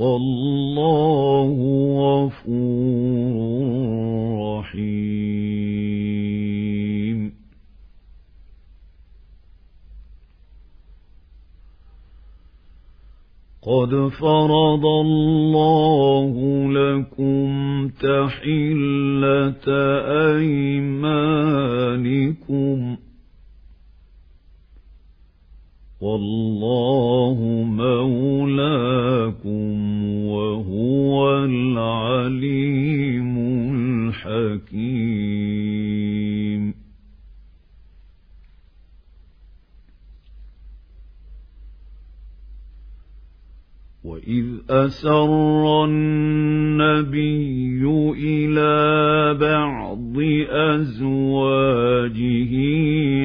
والله غفور رحيم. قد فرض الله لكم تحلة أيمانكم. والله وإذ أسر النبي إلى بعض أزواجه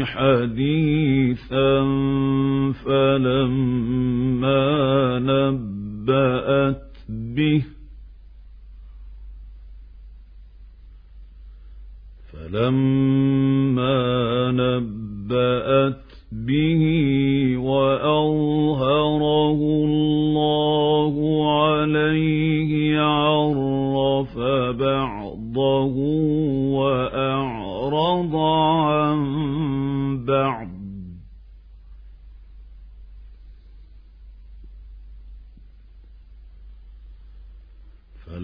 حديثا فلما نبأت به فلما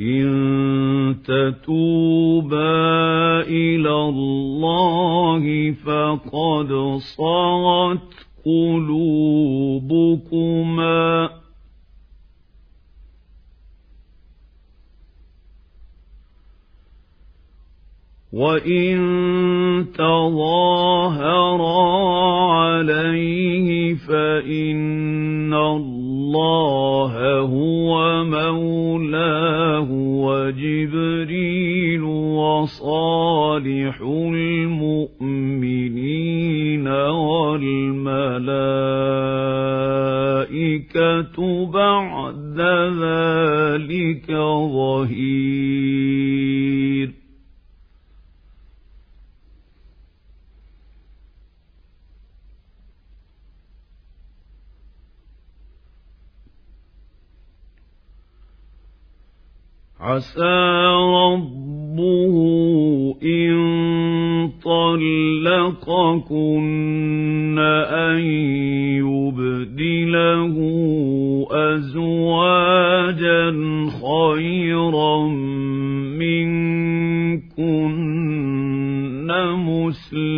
إن تتوبا إلى الله فقد صغت قلوبكما. وإن تظاهرا عليه فإن الله هو مولاه وجبريل وصالح المؤمنين والملائكة بعد ذلك ظهير. عسى ربه إن طلقكن أن يبدله أزواجا خيرا منكن مسلمات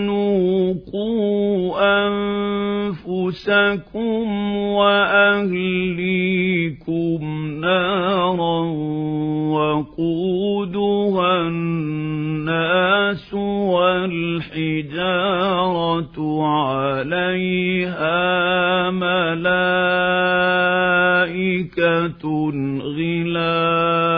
آمنوا قوا أنفسكم وأهليكم نارا وقودها الناس والحجارة عليها ملائكة غلاظ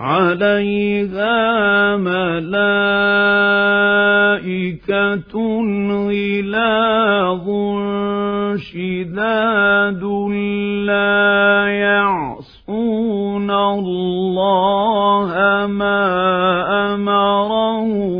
عليها ملائكة غلاظ شداد لا يعصون الله ما أمرهم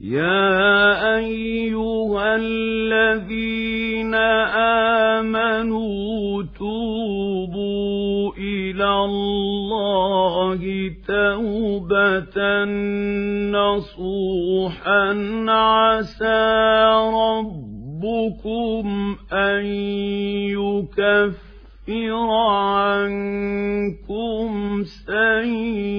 يا أيها الذين آمنوا توبوا إلى الله توبة نصوحا عسى ربكم أن يكفر عنكم سيئاتكم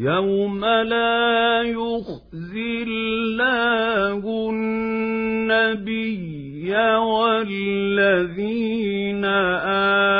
يوم لا يخزي الله النبي والذين آمنوا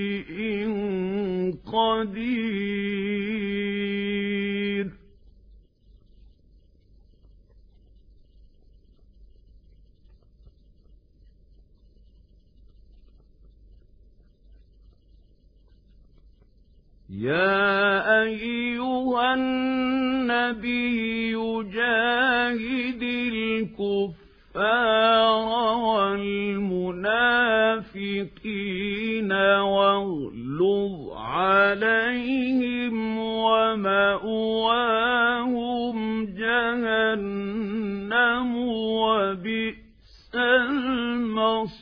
قدير. يا أيها النبي جاهد الكفار والمنافقين واغلظ عليهم ومأواهم جهنم وبئس المصير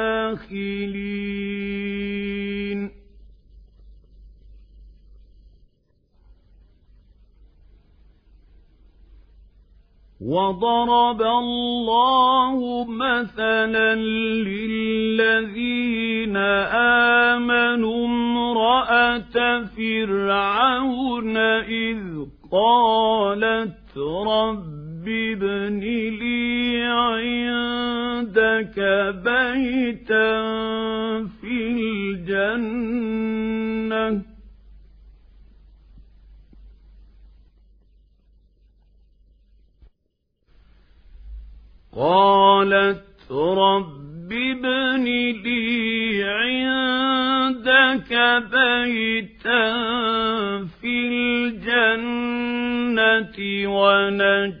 وضرب الله مثلا للذين آمنوا امرأة فرعون إذ قالت رب ابن لي عندك بيتا في الجنة قالت رب ابن لي عندك بيتا في الجنة ونجني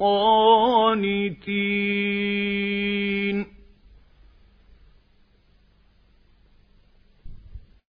القانتين